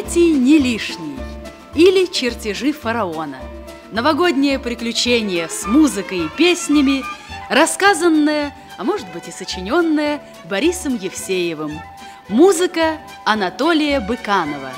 Третий не лишний. Или чертежи фараона. Новогоднее приключение с музыкой и песнями, рассказанное, а может быть и сочиненное Борисом Евсеевым. Музыка Анатолия Быканова.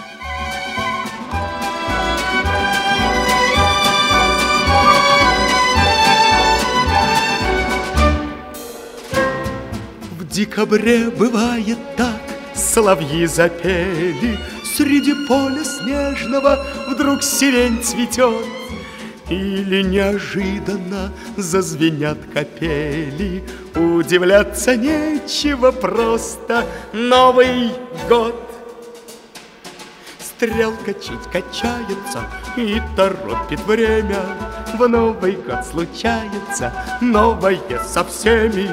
В декабре бывает так, соловьи запели, Среди поля снежного вдруг сирень цветет, Или неожиданно зазвенят капели, Удивляться нечего, просто Новый год. Стрелка чуть качается и торопит время, В Новый год случается новое со всеми,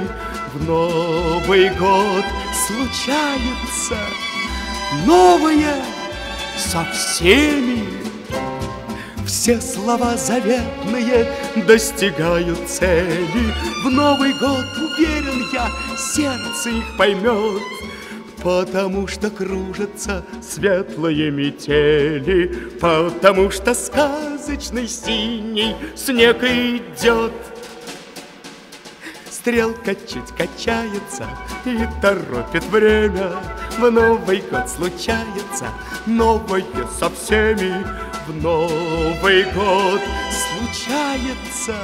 В Новый год случается новое со всеми. Все слова заветные достигают цели. В Новый год, уверен я, сердце их поймет, Потому что кружатся светлые метели, Потому что сказочный синий снег идет. Стрелка чуть качается и торопит время. В Новый год случается новое со всеми. В Новый год случается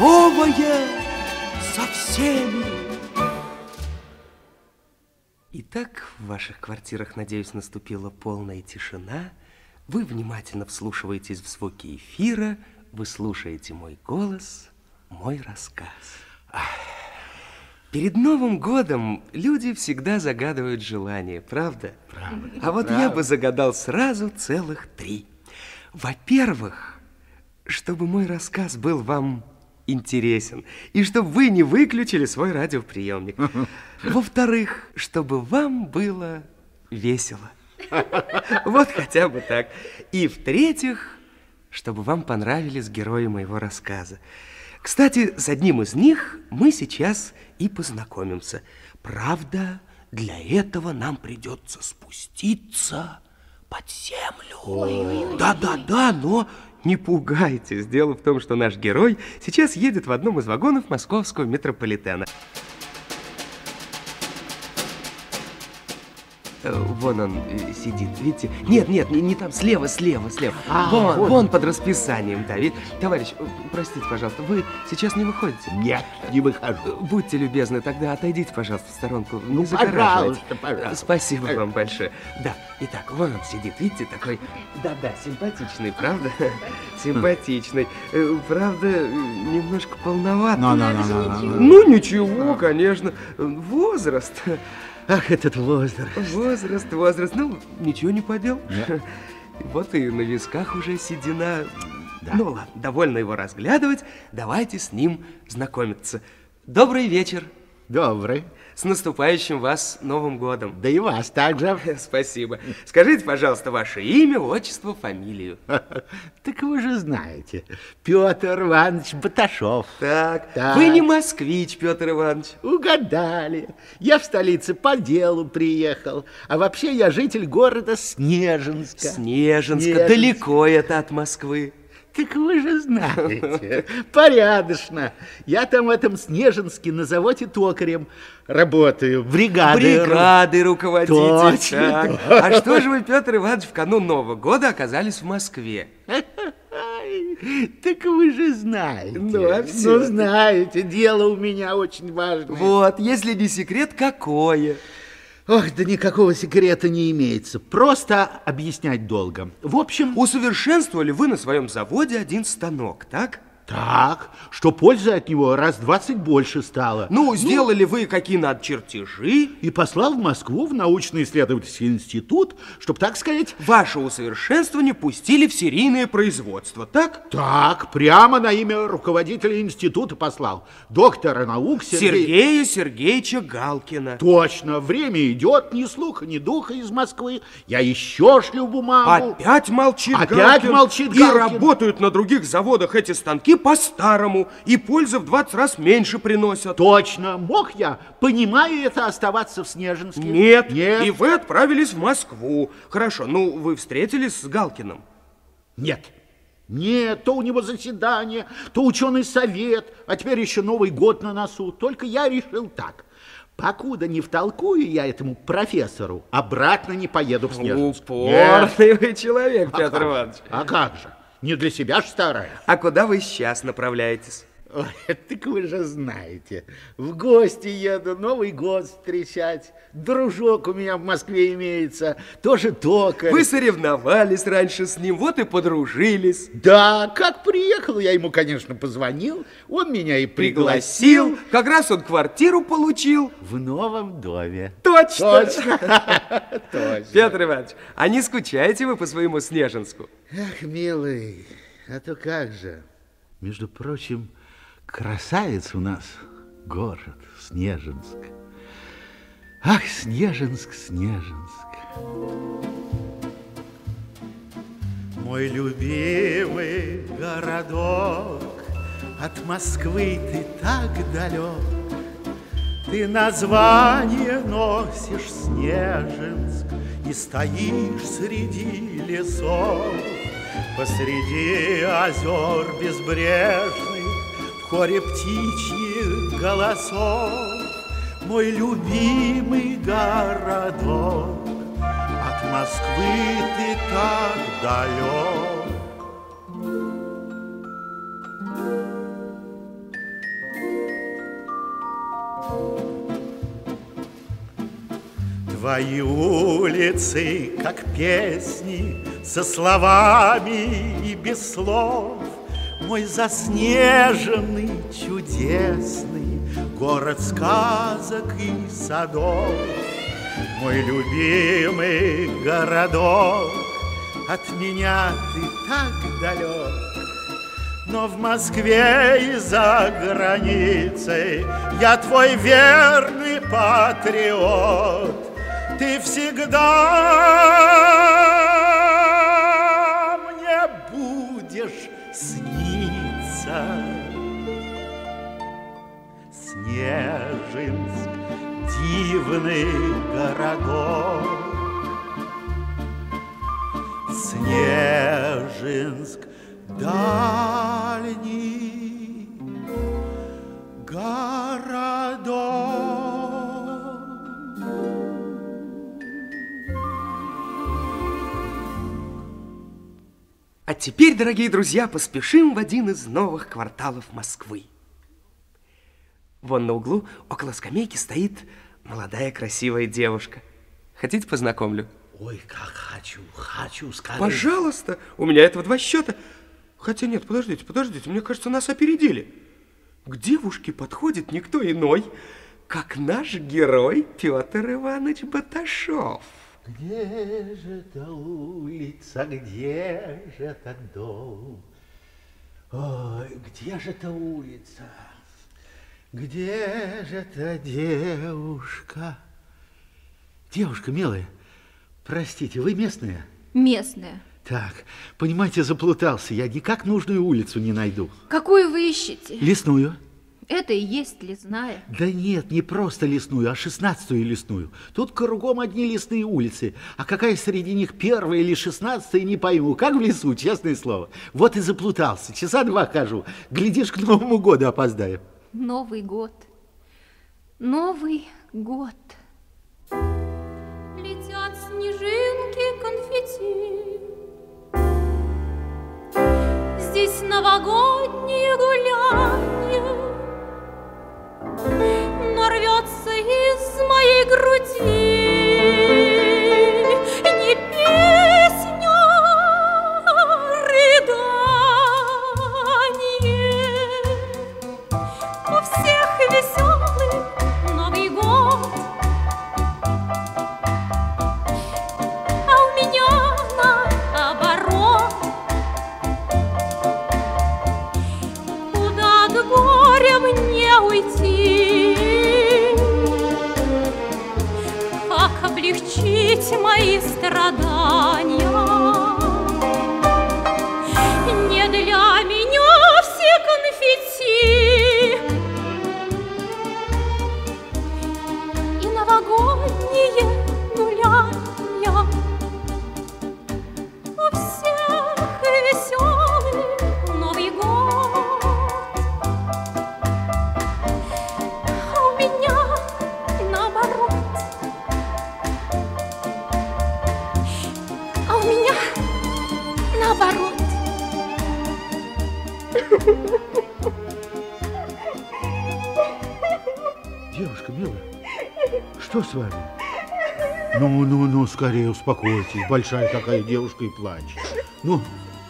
новое со всеми. Итак, в ваших квартирах, надеюсь, наступила полная тишина. Вы внимательно вслушиваетесь в звуки эфира, вы слушаете мой голос, мой рассказ. Перед Новым годом люди всегда загадывают желания, правда? Правда. А вот я бы загадал сразу целых три. Во-первых, чтобы мой рассказ был вам интересен, и чтобы вы не выключили свой радиоприемник. Во-вторых, чтобы вам было весело. Вот хотя бы так. И в-третьих, чтобы вам понравились герои моего рассказа. Кстати, с одним из них мы сейчас и познакомимся. Правда, для этого нам придется спуститься под землю. Да-да-да, но не пугайтесь. Дело в том, что наш герой сейчас едет в одном из вагонов московского метрополитена. Вон он э, сидит, видите? Нет, нет, не, не там, слева, слева, слева. А, вон, вот. вон под расписанием, да. Ведь, товарищ, э, простите, пожалуйста, вы сейчас не выходите? Нет, не выхожу. Будьте любезны, тогда отойдите, пожалуйста, в сторонку. Не Ну, пожалуйста, пожалуйста. Спасибо вам большое. Да, итак, вон он сидит, видите, такой, да-да, симпатичный, правда? Симпатичный. Э, Правда, э, немножко полноватый. Ну, ну. Ну, ничего, конечно. Возраст. Ах, этот возраст. Возраст, возраст. Ну, ничего не. Нет. Вот и на висках уже седина. Ну ладно, довольно его разглядывать. Давайте с ним знакомиться. Добрый вечер. Добрый. С наступающим вас Новым годом. Да и вас также. Спасибо. Скажите, пожалуйста, ваше имя, отчество, фамилию. Так вы же знаете, Петр Иванович Баташов. Так, Так. вы не москвич, Петр Иванович. Угадали. Я в столице по делу приехал. А вообще я житель города Снежинска. Снежинска. Снежинск. Далеко это от Москвы. Так вы же знаете, порядочно. Я там в этом Снежинске на заводе токарем работаю. Бригады. Бригады руководитель. Точно, Так. А что же вы, Петр Иванович, в канун Нового года оказались в Москве? Так вы же знаете. Ну, а всё? Ну, знаете, дело у меня очень важное. Вот, если не секрет, какое? Ох, да никакого секрета не имеется. Просто объяснять долго. В общем, Усовершенствовали вы на своем заводе один станок, так? Так, что пользы от него раз в 20 больше стало. Ну, сделали вы какие надо чертежи. И послал в Москву в научно-исследовательский институт, чтобы, так сказать, Ваше усовершенствование пустили в серийное производство, так? так, прямо на имя руководителя института послал. Доктора наук Сергей... Сергея Сергеевича Галкина. Точно, время идет, ни слуха, ни духа из Москвы. Я еще шлю бумагу. Опять молчит Опять Галкин. молчит И Галкин. работают на других заводах эти станки по-старому, и польза в 20 раз меньше приносят. Точно, мог я, понимаю это, оставаться в Снежинске? Нет, Нет. и вы отправились в Москву. Хорошо, ну, вы встретились с Галкиным? Нет. Нет, то у него заседание, то ученый совет, а теперь еще Новый год на носу. Только я решил так. Покуда не втолкую я этому профессору, обратно не поеду в Снежинск. Нет. Упорный вы человек, А Петр как же? Иванович. А как же? Не для себя ж старая. А куда вы сейчас направляетесь? Ой, так вы же знаете, в гости еду, Новый год встречать. Дружок у меня в Москве имеется, тоже токарь. Вы соревновались раньше с ним, вот и подружились. Да, как приехал, я ему, конечно, позвонил, он меня и пригласил. Пригласил, как раз он квартиру получил. В новом доме. Точно. Точно. Точно. Петр Иванович, а не скучаете вы по своему Снежинску? Ах, милый, а то как же. Между прочим, красавец у нас город Снежинск. Ах, Снежинск, Снежинск. Мой любимый городок, От Москвы ты так далек, Ты название носишь Снежинск И стоишь среди лесов, Посреди озер безбрежных, хоре птичьих голосов, Мой любимый городок, От Москвы ты так далек. Твои улицы, как песни, Со словами и без слов. Мой заснеженный, чудесный Город сказок и садов. Мой любимый городок, От меня ты так далек. Но в Москве и за границей Я твой верный патриот Ты всегда Снежинск, дивный городок Снежинск, дальний городок. А теперь, дорогие друзья, поспешим в один из новых кварталов Москвы. Вон на углу, около скамейки, стоит молодая красивая девушка. Хотите, познакомлю? Ой, как хочу, хочу, скорее. Пожалуйста, у меня этого два счета. Хотя нет, подождите, подождите, мне кажется, нас опередили. К девушке подходит никто иной, как наш герой Петр Иванович Баташов. Где же эта улица, где же этот дом? Ой, где же эта улица? Где же эта девушка? Девушка, милая, простите, вы местная? Местная. Так, понимаете, заплутался. Я никак нужную улицу не найду. Какую вы ищете? Лесную? Это и есть лесная. Да нет, не просто лесную, а шестнадцатую лесную. Тут кругом одни лесные улицы. А какая среди них первая или шестнадцатая, не пойму. Как в лесу, честное слово. Вот и заплутался. Часа два хожу. Глядишь, к Новому году опоздаю. Новый год. Новый год. Летят снежинки конфетти. Здесь новогодние гулянья. Но рвется из моей груди Что с вами? Ну, ну, ну, скорее успокойтесь. Большая такая девушка и плачет. Ну,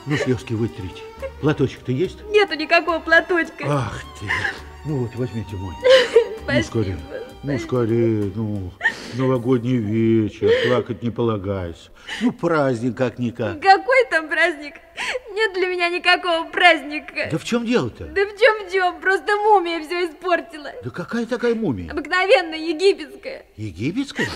ну, слезки вытрите. Платочек-то есть? Нету никакого платочка. Ах ты. Ну вот, возьмите мой. Ну, Спасибо. скорее. Ну, скорее, ну, новогодний вечер, плакать не полагайся. Ну, праздник как-никак. Какой там праздник? Нет для меня никакого праздника. Да в чем дело-то? Да в чем чем? Просто мумия все испортила. Да какая такая мумия? Обыкновенная египетская. Египетская?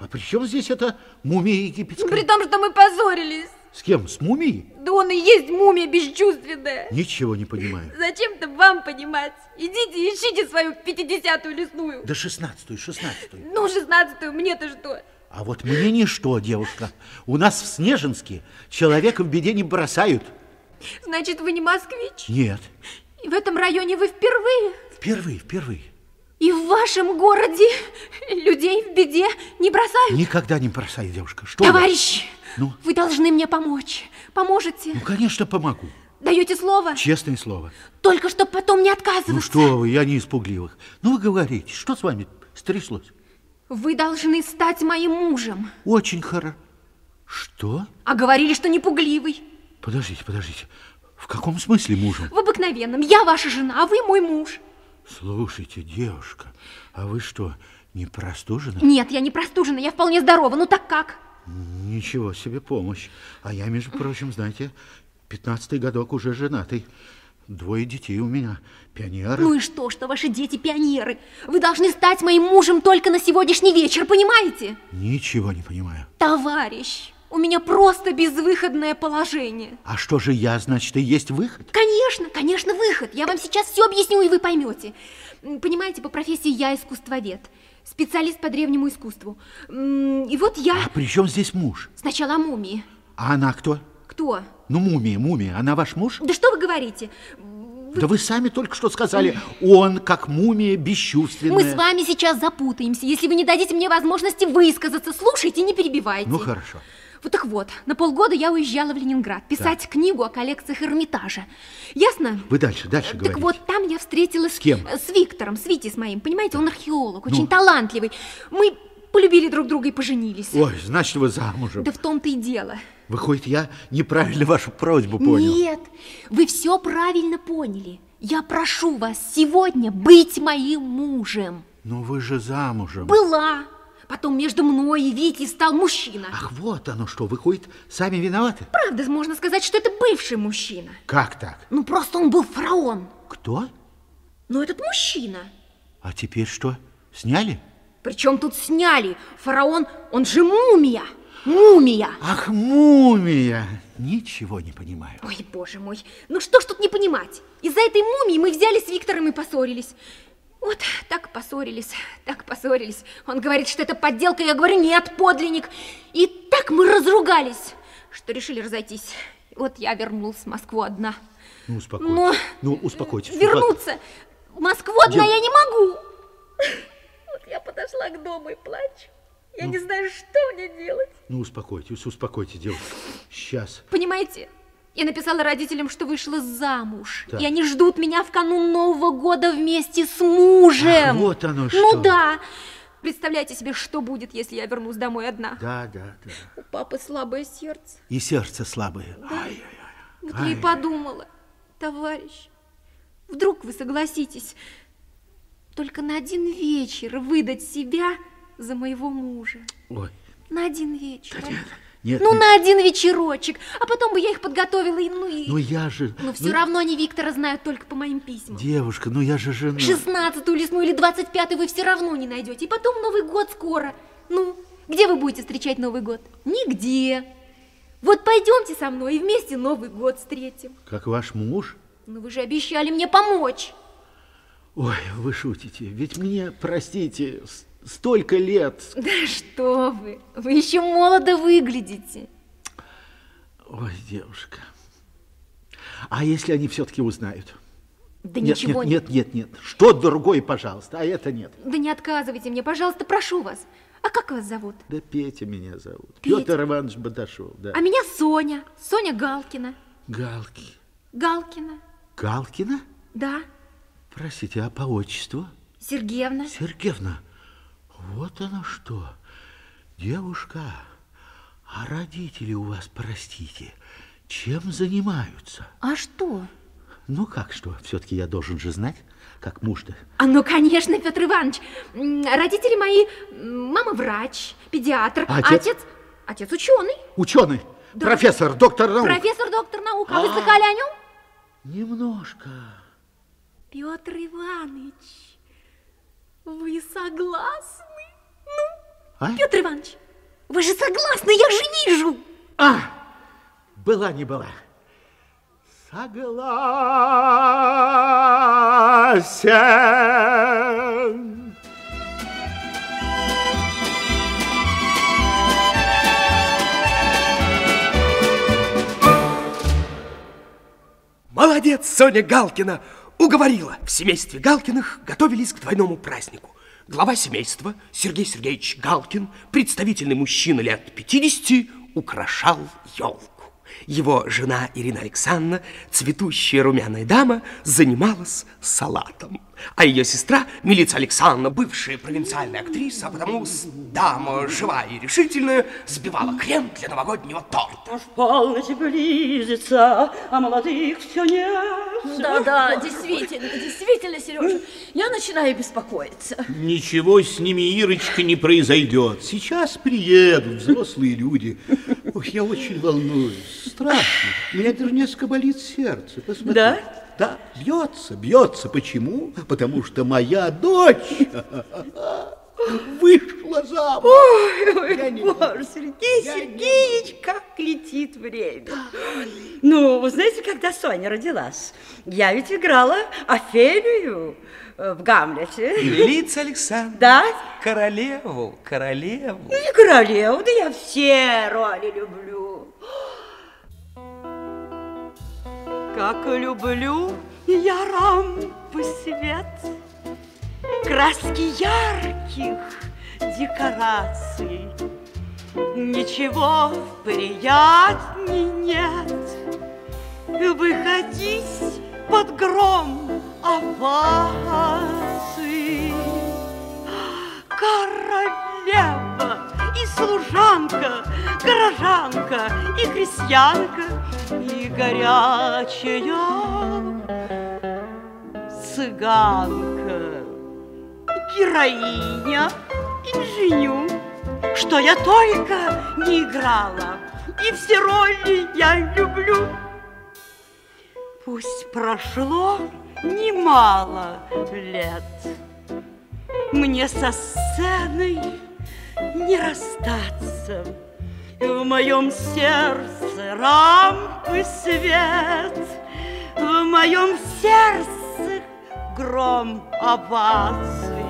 А при чем здесь эта мумия египетская? При том, что мы позорились. С кем? С мумией? Да он и есть мумия бесчувственная. Ничего не понимаю. Зачем-то вам понимать. Идите ищите свою пятидесятую лесную. Да шестнадцатую, шестнадцатую. Ну, шестнадцатую, мне-то что? А вот мне ничто, девушка. У нас в Снежинске человека в беде не бросают. Значит, вы не москвич? Нет. И в этом районе вы впервые? Впервые, впервые. И в вашем городе людей в беде не бросают? Никогда не бросай, девушка. Что вы? Товарищ, Ну? вы должны мне помочь. Поможете? Ну, конечно, помогу. Даете слово? Честное слово. Только чтоб потом не отказываться. Ну что вы, я не испугливых. Ну вы говорите, что с вами стряслось? Вы должны стать моим мужем. Очень хорошо. Что? А говорили, что не пугливый. Подождите, подождите. В каком смысле мужем? В обыкновенном. Я ваша жена, а вы мой муж. Слушайте, девушка, а вы что, не простужены? Нет, я не простужена, я вполне здорова. Ну так как? Ничего себе помощь. А я, между прочим, знаете, пятнадцатый годок уже женатый. Двое детей у меня, пионеры. Ну и что, что ваши дети пионеры? Вы должны стать моим мужем только на сегодняшний вечер, понимаете? Ничего не понимаю. Товарищ, у меня просто безвыходное положение. А что же я, значит, и есть выход? Конечно, конечно, выход. Я вам сейчас все объясню, и вы поймете. Понимаете, по профессии я искусствовед, специалист по древнему искусству. И вот я А при чем здесь муж? сначала мумии. А она кто? Кто? Ну, мумия, мумия. Она ваш муж? Да что вы говорите? Да вы сами только что сказали, он, как мумия, бесчувственная. Мы с вами сейчас запутаемся, если вы не дадите мне возможности высказаться. Слушайте, не перебивайте. Ну, хорошо. Вот так вот, на полгода я уезжала в Ленинград писать книгу о коллекциях Эрмитажа. Ясно? Вы дальше, дальше Так говорите. вот, там я встретилась С кем? С Виктором, с Витей с моим. Понимаете, он археолог, очень талантливый. Мы полюбили друг друга и поженились. Ой, значит, вы замужем. Да в том-то и дело. Выходит, я неправильно вашу просьбу понял. Нет, вы все правильно поняли. Я прошу вас сегодня быть моим мужем. Но вы же замужем. Была. Потом между мной и Витей стал мужчина. Ах, вот оно что, выходит, сами виноваты? Правда, можно сказать, что это бывший мужчина. Как так? Ну, просто он был фараон. Кто? Но этот мужчина. А теперь что, сняли? Причем тут сняли. Фараон, он же мумия. Мумия. Ах, мумия! Ничего не понимаю. Ой, боже мой. Ну что ж тут не понимать? Из-за этой мумии мы взяли с Виктором и поссорились. Вот так поссорились, так поссорились. Он говорит, что это подделка, я говорю, нет, подлинник. И так мы разругались, что решили разойтись. Вот я вернулась в Москву одна. Ну, успокойтесь. Но Ну, успокойтесь. вернуться в Москву одна Дел- я не могу. Вот я подошла к дому и плачу. Я не знаю, что мне делать. Ну, успокойтесь, успокойтесь, девушка. Сейчас. Понимаете, я написала родителям, что вышла замуж. Так. И они ждут меня в канун Нового года вместе с мужем. Ах, вот оно что. Ну да. Представляете себе, что будет, если я вернусь домой одна. Да, да, да. У папы слабое сердце. И сердце слабое. Ай-яй-яй. Вот я и подумала, товарищ, вдруг вы согласитесь только на один вечер выдать себя за моего мужа. Ой, На один вечер. а? нет, Ну, нет. на один вечерочек. А потом бы я их подготовила и ну и... Ну, я же... Но все ну, равно они Виктора знают только по моим письмам. Девушка, ну я же жена. 16-ю лесную или 25-ю вы все равно не найдете. И потом Новый год скоро. Ну, где вы будете встречать Новый год? Нигде. Вот пойдемте со мной и вместе Новый год встретим. Как ваш муж? Ну вы же обещали мне помочь. Ой, вы шутите. Ведь мне, простите, столько лет. Да что вы, вы еще молодо выглядите. Ой, девушка. А если они все-таки узнают? Да нет, ничего нет, нет, нет, нет. Что другое, пожалуйста, а это нет. Да не отказывайте мне, пожалуйста, прошу вас. А как вас зовут? Да Петя меня зовут. Петя. Петр Иванович Бадашов, да. А меня Соня. Соня Галкина. Галки. Галкина. Галкина? Да. Простите, а по отчеству? Сергеевна. Сергеевна. Вот оно что. Девушка, а родители у вас, простите, чем занимаются? А что? Ну как что, все-таки я должен же знать, как муж-то. А ну, конечно, Петр Иванович. Родители мои, мама врач, педиатр, А отец? отец, отец ученый, Ученый, профессор, доктор наук. профессор, доктор наук. А вы слыхали о нем? Немножко. Петр Иванович, вы согласны? Ну, А? Петр Иванович, вы же согласны, я же вижу. А, была не была. Согласен. Молодец, Соня Галкина! Уговорила. В семействе Галкиных готовились к двойному празднику. Глава семейства Сергей Сергеевич Галкин, представительный мужчина лет 50, украшал елку. Его жена Ирина Александровна, цветущая румяная дама, занималась салатом. А ее сестра Милица Александровна, бывшая провинциальная актриса, а потому дама живая и решительная, сбивала крем для новогоднего торта. Уж полночь близится, а молодых все нет. Да, да, действительно, действительно, Сережа, я начинаю беспокоиться. Ничего с ними, Ирочка, не произойдет. Сейчас приедут взрослые люди. Ох, я очень волнуюсь. Страшно. У меня даже несколько болит сердце. Посмотри. Да? Да, бьется, бьется. Почему? Потому что моя дочь вышла замуж. Ой, Я не- боже, Сергей Я не Сергеевич, как летит время. Ну, вы знаете, когда Соня родилась, я ведь играла Офелию э, в Гамлете. Милица Александровна. Да? Королеву, королеву. Ну, и королеву, да я все роли люблю. Как люблю я рампы свет, краски ярких декораций. Ничего приятней нет выходить под гром оваций. Королева и служанка, горожанка и крестьянка, и горячая цыганка, героиня, инженю, что я только не играла, и все роли я люблю. Пусть прошло немало лет, мне со сценой не расстаться. В моем сердце рампы свет, В моем сердце гром оваций.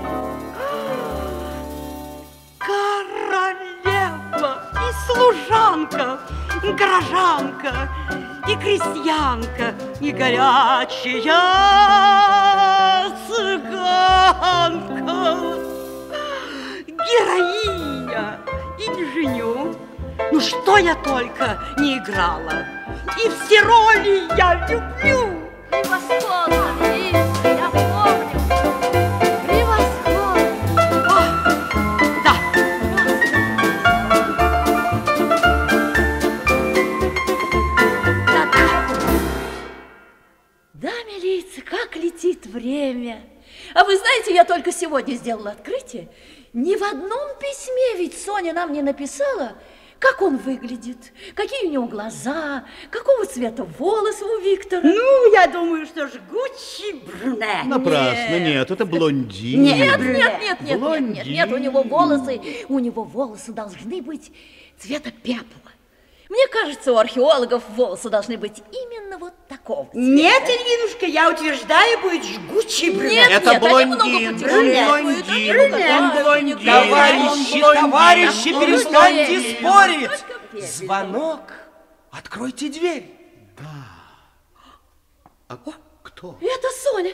Королева и служанка, горожанка и крестьянка, и горячая цыганка героиня инженю. Ну что я только не играла. И все роли я люблю. Превосходно, Лиза, я помню. Превосходно. Да, Да, милиция, как летит время. А вы знаете, я только сегодня сделала открытие. Ни в одном письме ведь Соня нам не написала, как он выглядит, какие у него глаза, какого цвета волосы у Виктора. ну, я думаю, что жгучий брюнет. Напрасно, нет, это блондин. Нет, нет, нет, нет, нет, нет, нет, у него волосы, у него волосы должны быть цвета пепла. Мне кажется, у археологов волосы должны быть именно вот такого цвета. Нет, Ильинушка, я утверждаю, будет жгучий брюнет. Нет, Это нет, блондин, блондин, блондин. Товарищи, блондин. товарищи, Ну, перестаньте блондин. спорить. Звонок. Откройте дверь. А кто? Это Соня.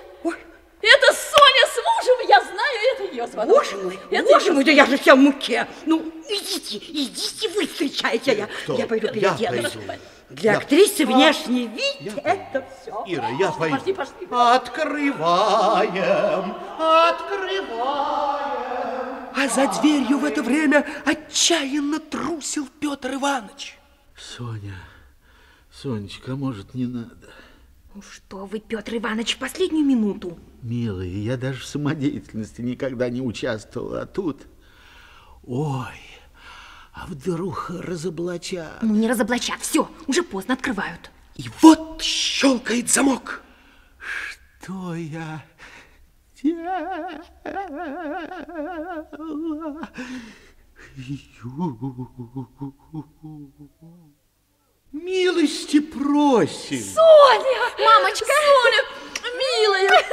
Это Соня с мужем, я знаю, это ее звонок. Боже мой, это боже мой, да я же вся в муке. Ну, идите, идите вы встречайте, я, Кто? я пойду Я переоденусь. пойду. Для Я- актрисы внешний вид Я это все. Ира, я пойду. Пошли, пошли. Открываем, открываем. А за дверью в это время отчаянно трусил Петр Иванович. Соня, Сонечка, а может, не надо? Ну что вы, Петр Иванович, в последнюю минуту. Милый, я даже в самодеятельности никогда не участвовал, а тут... Ой, а вдруг разоблачат? Ну, не разоблачат, все, уже поздно открывают. И вот щелкает замок. Что я делала? Милости просим. Соня! Мамочка! Соня, милая!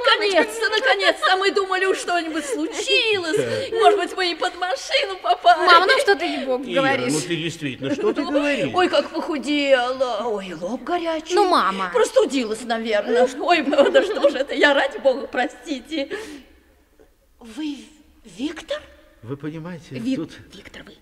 Наконец-то, наконец-то мы думали, уж что-нибудь случилось. Может быть, мы и под машину попали. Мама, ну что ты, Бог, Ира, говоришь? ну ты действительно, что ты говоришь? Ой, как похудела. Ой, лоб горячий. Ну, мама. Простудилась, наверное. Ой, да что же это, я ради бога, простите. Вы Виктор? Вы понимаете, Вик- тут... Виктор, вы.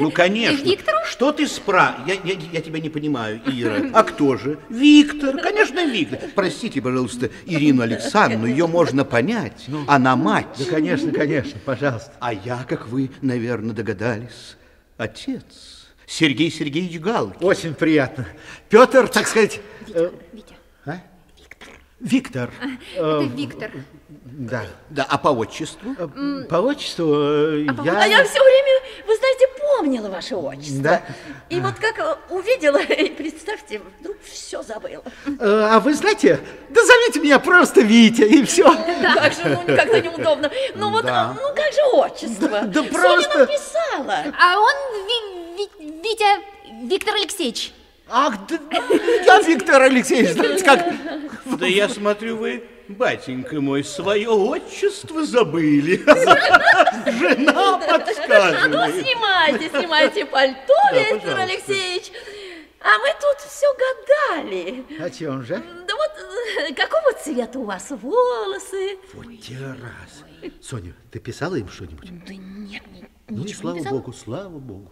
Ну, конечно. Виктору? Что ты спра... Я, я, я тебя не понимаю, Ира. А кто же? Виктор, конечно, Виктор. Простите, пожалуйста, Ирину Александровну, ее можно понять. Она мать. Да, конечно, конечно, пожалуйста. А я, как вы, наверное, догадались, отец. Сергей Сергеевич Галкин. Очень приятно. Петр, так сказать... э, Витя, а? Виктор. это Виктор. Да. Да, а по отчеству? Э, По отчеству э, я... А я все время, вы знаете, помнила ваше отчество. Да. И вот как э, увидела, и представьте, вдруг все забыла. Э, А вы знаете, да зовите меня просто Витя, и все. Как же, ну, как-то неудобно. Ну вот, Да. ну как же отчество? Да Соня просто- написала. А он Ви- Ви- Витя Виктор Алексеевич. Ах, да, я Виктор Алексеевич, знаете как... Да я смотрю, вы, батенька мой, свое отчество забыли. Жена Ну, подсказывает. снимайте, снимайте пальто, Виктор пожалуйста. Алексеевич. А мы тут все гадали. О чем же? Да вот, э, какого цвета у вас волосы? Вот те раз. Соня, ты писала им что-нибудь? Да нет, ни- Ну слава не богу, слава богу.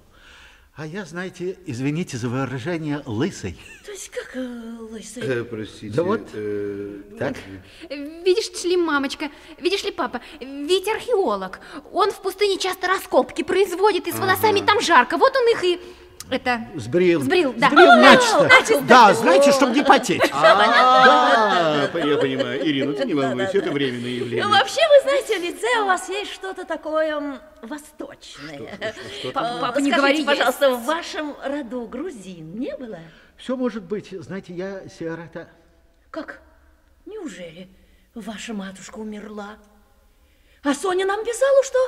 А я, знаете, извините за выражение, лысый. То есть как э, лысый? Э, Простите. Да вот. э, Так? Видишь ли, мамочка, видишь ли, папа, Витя археолог. Он в пустыне часто раскопки производит, и с волосами там жарко. Вот он их и... Это... Сбрил. Сбрил, да. Сбрил начисто. начисто. Да, знаете, чтобы не потеть. А, я понимаю. Ирина, ты не волнуйся, это временное явление. Ну, вообще, вы знаете, в лице у вас есть что-то такое восточное. Папа, не скажите, говори, пожалуйста, в вашем роду грузин не было? Все может быть. Знаете, я сирота. Как? Неужели ваша матушка умерла? А Соня нам писала, что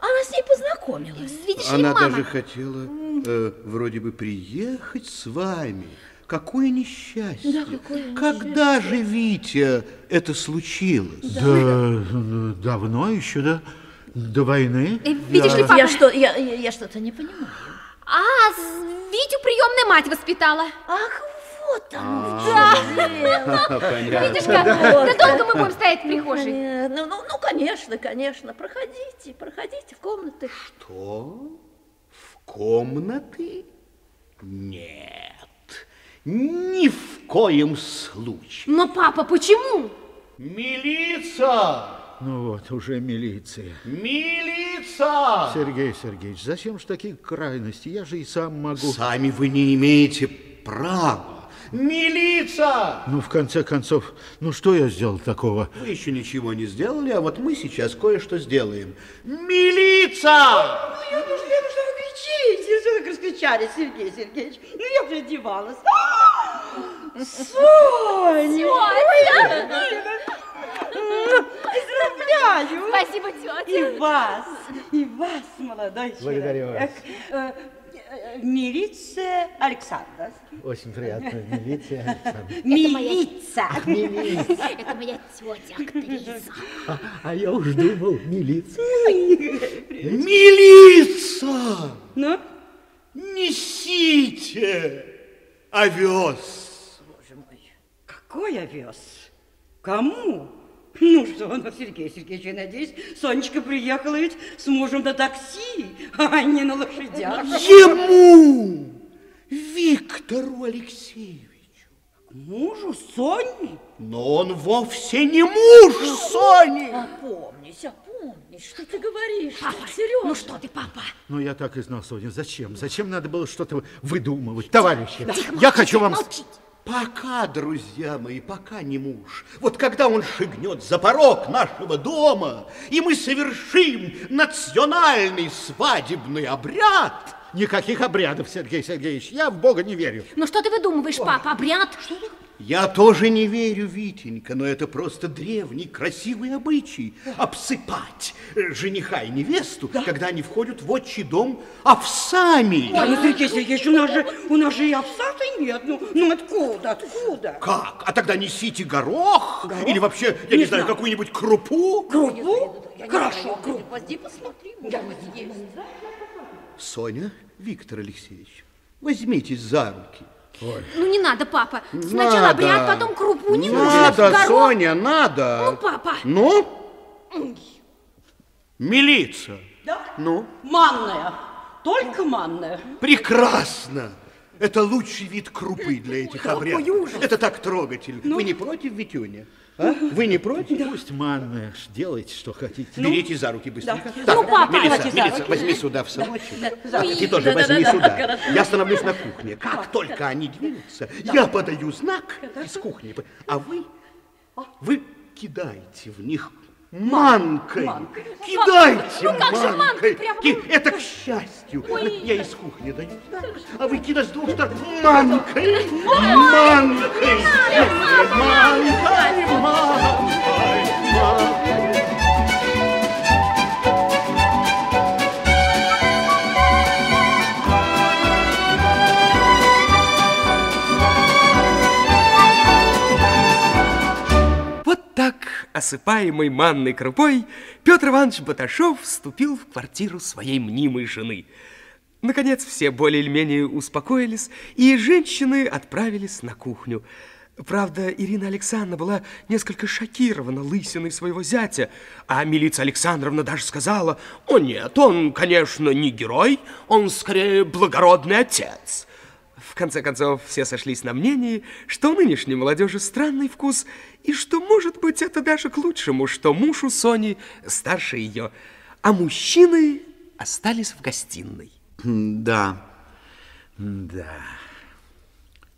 она с ней познакомилась. Видишь ли, Она мама... даже хотела э, вроде бы приехать с вами. Какое несчастье. Когда же, Витя, это случилось? Да, ну, давно еще, да? До войны. Э, Видишь ли, папа... Я, что, я, я, я что-то не понимаю. А, Витю приемная мать воспитала. Ах, вот оно. Видишь как? Да долго мы будем стоять в прихожей? Ну, ну, ну, конечно, конечно. Проходите, проходите в комнаты. Что? В комнаты? Нет, ни в коем случае. Но, папа, почему? Милиция! Ну вот, уже милиция. Милиция! Сергей Сергеевич, зачем же такие крайности? Я же и сам могу. Сами вы не имеете права. Милиция! Ну, в конце концов, ну что я сделал такого? Вы еще ничего не сделали, а вот мы сейчас кое-что сделаем. Милиция! Я ну я ну что вы кричите? Что вы раскричали, Сергей Сергеевич? Ну я же одевалась. Соня! Поздравляю! Спасибо, тетя. И вас, и вас, молодой Благодарю человек. Э, э, Милиция Александровский. Очень приятно. Милиция. Александр. Милиция. Это моя тетя, актриса. А я уж думал, милиция. Милиция! Ну, Несите овес! какой овес? Кому? Ну что, ну, Сергей Сергеевич, я надеюсь, Сонечка приехала ведь с мужем на такси, а не на лошадях. Ему! Виктору Алексеевичу. Мужу Сони? Но он вовсе не муж Сони. Опомнись, опомнись. Помни, что ты говоришь, Папа, Сережа. ну что ты, папа? Ну, я так и знал, Соня. Зачем? Зачем надо было что-то выдумывать? Товарищи, я хочу вам... Молчите. Пока, друзья мои, пока не муж. Вот когда он шагнет за порог нашего дома, и мы совершим национальный свадебный обряд, Никаких обрядов, Сергей Сергеевич. Я в Бога не верю. Ну что ты выдумываешь, папа? Обряд? Я тоже не верю, Витенька, но это просто древний красивый обычай обсыпать жениха и невесту, когда они входят в отчий дом овсами. Да, ну, Сергей Сергеевич, у нас же, у нас же и овса-то нет. Ну, ну откуда, откуда? Как? А тогда несите горох, или вообще, я не, Не знаю, знаю. какую-нибудь крупу. Крупу? Хорошо, крупу. Возьми, посмотри. есть. Соня, Виктор Алексеевич, возьмитесь за руки. Ну не надо, папа. Сначала Надо. обряд, потом крупу не Надо, нужно. Горох. Соня, надо. Ну, папа. Ну? Милиция. Да? Ну? Манная. Только манная. Прекрасно. Это лучший вид крупы для этих обрядов. Это так трогательно. Вы не против, Витюня? А? Вы не против? Пусть манная, делайте, что хотите. Берите за руки быстренько. Да. Так, Ну, папа. За Милица, руки. возьми сюда в сыночек. Ой, Ты тоже да-да-да, возьми сюда. хорошо. Я становлюсь на кухне. Как только они двинутся, я подаю знак из кухни. А вы, вы кидайте в них манкой. Кидайте Ну, как же манкой? манкой. Прямо- Ки- Это к счастью. Я из кухни даю знак, а вы кидаете с двух сторон манкой. Манкой. Манкой, манкой, манкой. Вот осыпаемый манной крупой, Петр Иванович Баташов вступил в квартиру своей мнимой жены. Наконец, все более или менее успокоились, и женщины отправились на кухню. Правда, Ирина Александровна была несколько шокирована лысиной своего зятя, а милиция Александровна даже сказала, «О нет, он, конечно, не герой, он скорее благородный отец». В конце концов, все сошлись на мнении, что у нынешней молодежи странный вкус, и что, может быть, это даже к лучшему, что муж у Сони старше ее, а мужчины остались в гостиной. Да, да.